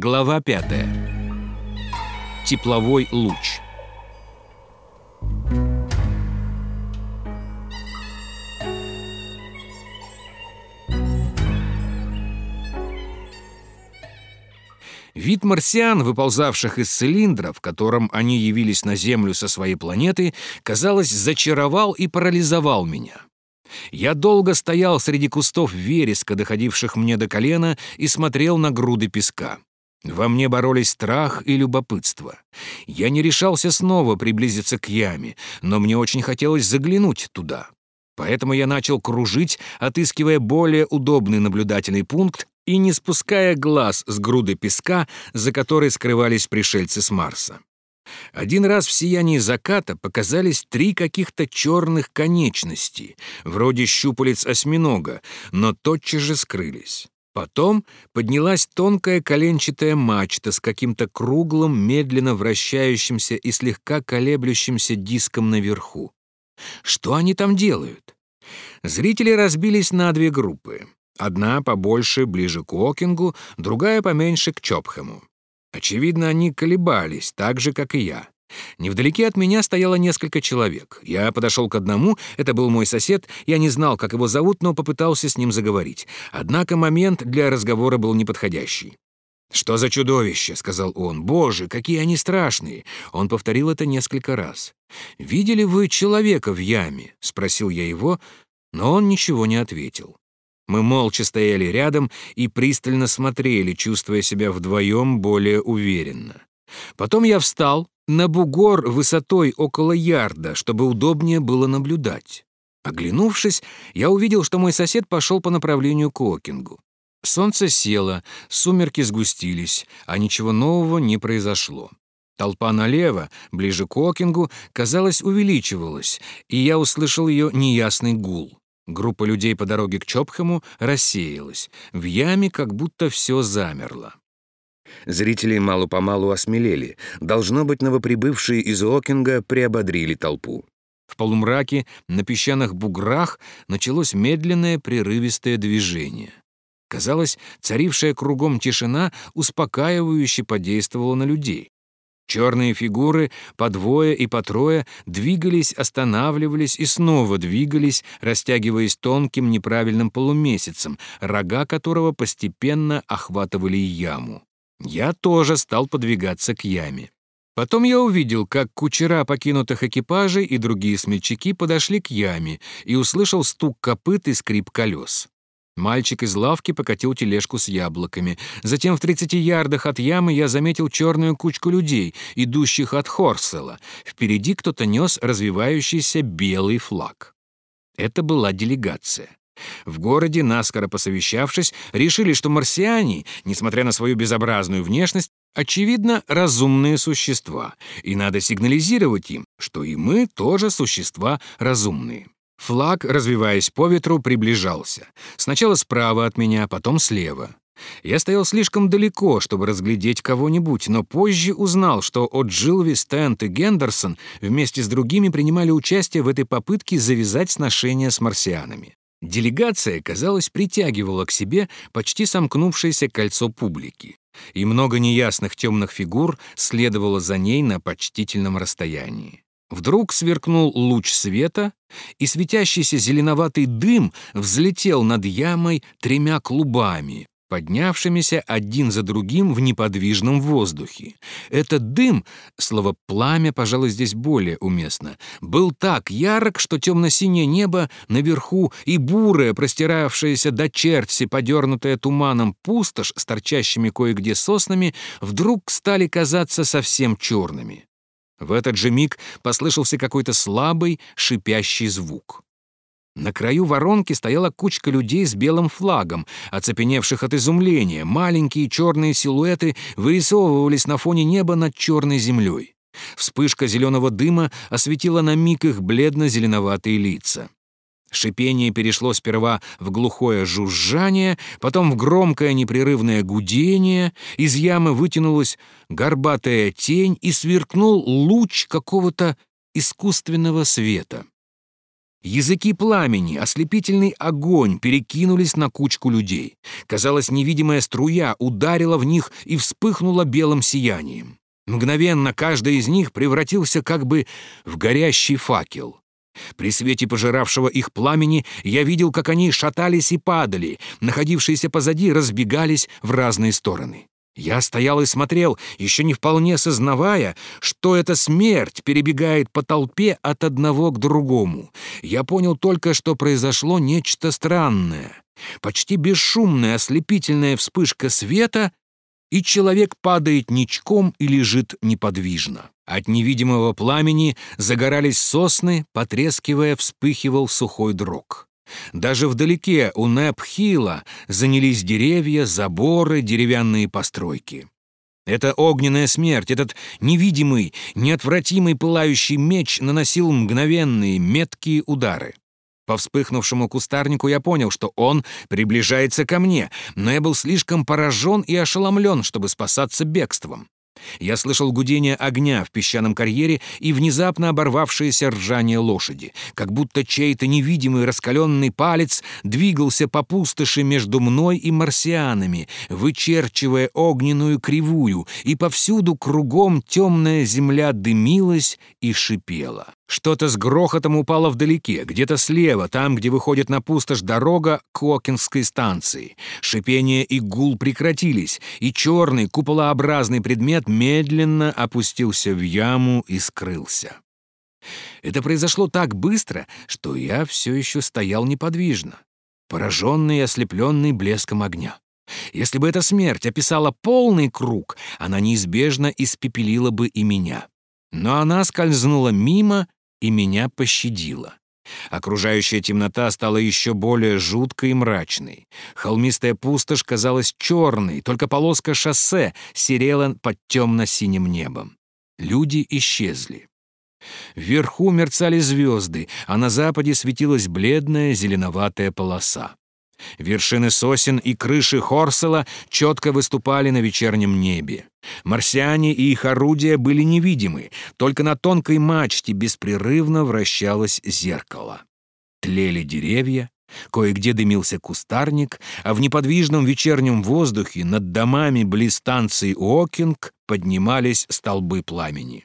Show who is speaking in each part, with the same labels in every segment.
Speaker 1: Глава 5. Тепловой луч. Вид марсиан, выползавших из цилиндра, в котором они явились на Землю со своей планеты, казалось, зачаровал и парализовал меня. Я долго стоял среди кустов вереска, доходивших мне до колена, и смотрел на груды песка. Во мне боролись страх и любопытство. Я не решался снова приблизиться к яме, но мне очень хотелось заглянуть туда. Поэтому я начал кружить, отыскивая более удобный наблюдательный пункт и не спуская глаз с груды песка, за которой скрывались пришельцы с Марса. Один раз в сиянии заката показались три каких-то черных конечности, вроде щупалец осьминога, но тотчас же скрылись. Потом поднялась тонкая коленчатая мачта с каким-то круглым, медленно вращающимся и слегка колеблющимся диском наверху. Что они там делают? Зрители разбились на две группы. Одна побольше, ближе к Окингу, другая поменьше к Чопхэму. Очевидно, они колебались, так же, как и я. Невдалеке от меня стояло несколько человек. Я подошел к одному, это был мой сосед, я не знал, как его зовут, но попытался с ним заговорить. Однако момент для разговора был неподходящий. «Что за чудовище?» — сказал он. «Боже, какие они страшные!» Он повторил это несколько раз. «Видели вы человека в яме?» — спросил я его, но он ничего не ответил. Мы молча стояли рядом и пристально смотрели, чувствуя себя вдвоем более уверенно. Потом я встал, на бугор высотой около ярда, чтобы удобнее было наблюдать. Оглянувшись, я увидел, что мой сосед пошел по направлению к Окингу. Солнце село, сумерки сгустились, а ничего нового не произошло. Толпа налево, ближе к Окингу, казалось, увеличивалась, и я услышал ее неясный гул. Группа людей по дороге к Чопхэму рассеялась. В яме как будто все замерло.
Speaker 2: Зрители мало-помалу осмелели. Должно быть, новоприбывшие из Окинга приободрили толпу.
Speaker 1: В полумраке на песчаных буграх началось медленное прерывистое движение. Казалось, царившая кругом тишина успокаивающе подействовала на людей. Черные фигуры по двое и по трое двигались, останавливались и снова двигались, растягиваясь тонким неправильным полумесяцем, рога которого постепенно охватывали яму. Я тоже стал подвигаться к яме. Потом я увидел, как кучера покинутых экипажей и другие смельчаки подошли к яме и услышал стук копыт и скрип колес. Мальчик из лавки покатил тележку с яблоками. Затем в 30 ярдах от ямы я заметил черную кучку людей, идущих от Хорсела. Впереди кто-то нес развивающийся белый флаг. Это была делегация. В городе, наскоро посовещавшись, решили, что марсиане, несмотря на свою безобразную внешность, очевидно, разумные существа, и надо сигнализировать им, что и мы тоже существа разумные. Флаг, развиваясь по ветру, приближался. Сначала справа от меня, потом слева. Я стоял слишком далеко, чтобы разглядеть кого-нибудь, но позже узнал, что от Джилви, Стэнт и Гендерсон вместе с другими принимали участие в этой попытке завязать сношения с марсианами. Делегация, казалось, притягивала к себе почти сомкнувшееся кольцо публики, и много неясных темных фигур следовало за ней на почтительном расстоянии. Вдруг сверкнул луч света, и светящийся зеленоватый дым взлетел над ямой тремя клубами, поднявшимися один за другим в неподвижном воздухе. Этот дым, слово «пламя», пожалуй, здесь более уместно, был так ярок, что темно-синее небо наверху и бурая, простиравшаяся до черти, подернутая туманом пустошь с торчащими кое-где соснами, вдруг стали казаться совсем черными. В этот же миг послышался какой-то слабый, шипящий звук. На краю воронки стояла кучка людей с белым флагом, оцепеневших от изумления. Маленькие черные силуэты вырисовывались на фоне неба над черной землей. Вспышка зеленого дыма осветила на миг их бледно-зеленоватые лица. Шипение перешло сперва в глухое жужжание, потом в громкое непрерывное гудение, из ямы вытянулась горбатая тень и сверкнул луч какого-то искусственного света. Языки пламени, ослепительный огонь перекинулись на кучку людей. Казалось, невидимая струя ударила в них и вспыхнула белым сиянием. Мгновенно каждый из них превратился как бы в горящий факел. При свете пожиравшего их пламени я видел, как они шатались и падали, находившиеся позади разбегались в разные стороны. Я стоял и смотрел, еще не вполне сознавая, что эта смерть перебегает по толпе от одного к другому. Я понял только, что произошло нечто странное. Почти бесшумная ослепительная вспышка света, и человек падает ничком и лежит неподвижно. От невидимого пламени загорались сосны, потрескивая, вспыхивал сухой дрог. Даже вдалеке у Непхила занялись деревья, заборы, деревянные постройки. Эта огненная смерть, этот невидимый, неотвратимый пылающий меч наносил мгновенные, меткие удары. По вспыхнувшему кустарнику я понял, что он приближается ко мне, но я был слишком поражен и ошеломлен, чтобы спасаться бегством. Я слышал гудение огня в песчаном карьере и внезапно оборвавшееся ржание лошади, как будто чей-то невидимый раскаленный палец двигался по пустоши между мной и марсианами, вычерчивая огненную кривую, и повсюду кругом темная земля дымилась и шипела. Что-то с грохотом упало вдалеке, где-то слева, там, где выходит на пустошь дорога к Окинской станции. Шипение и гул прекратились, и черный куполообразный предмет медленно опустился в яму и скрылся. Это произошло так быстро, что я все еще стоял неподвижно, пораженный и ослепленный блеском огня. Если бы эта смерть описала полный круг, она неизбежно испепелила бы и меня. Но она скользнула мимо и меня пощадила. Окружающая темнота стала еще более жуткой и мрачной. Холмистая пустошь казалась черной, только полоска шоссе серела под темно-синим небом. Люди исчезли. Вверху мерцали звезды, а на западе светилась бледная зеленоватая полоса. Вершины сосен и крыши Хорсела четко выступали на вечернем небе. Марсиане и их орудия были невидимы, только на тонкой мачте беспрерывно вращалось зеркало. Тлели деревья, кое-где дымился кустарник, а в неподвижном вечернем воздухе над домами близ станции Уокинг поднимались столбы пламени.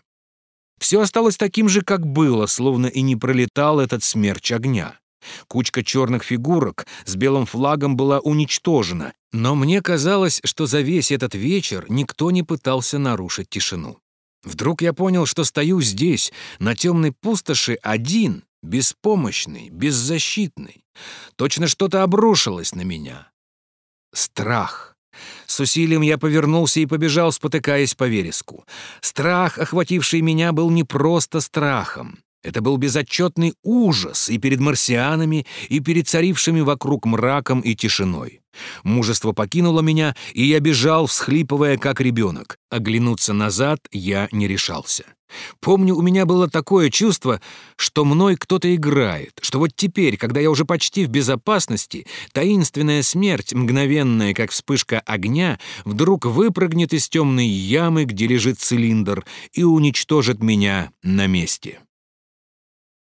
Speaker 1: Все осталось таким же, как было, словно и не пролетал этот смерч огня. Кучка черных фигурок с белым флагом была уничтожена, но мне казалось, что за весь этот вечер никто не пытался нарушить тишину. Вдруг я понял, что стою здесь, на темной пустоши, один, беспомощный, беззащитный. Точно что-то обрушилось на меня. Страх. С усилием я повернулся и побежал, спотыкаясь по вереску. Страх, охвативший меня, был не просто страхом. Это был безотчетный ужас и перед марсианами, и перед царившими вокруг мраком и тишиной. Мужество покинуло меня, и я бежал, всхлипывая, как ребенок. Оглянуться назад я не решался. Помню, у меня было такое чувство, что мной кто-то играет, что вот теперь, когда я уже почти в безопасности, таинственная смерть, мгновенная, как вспышка огня, вдруг выпрыгнет из темной ямы, где лежит цилиндр, и уничтожит меня на месте.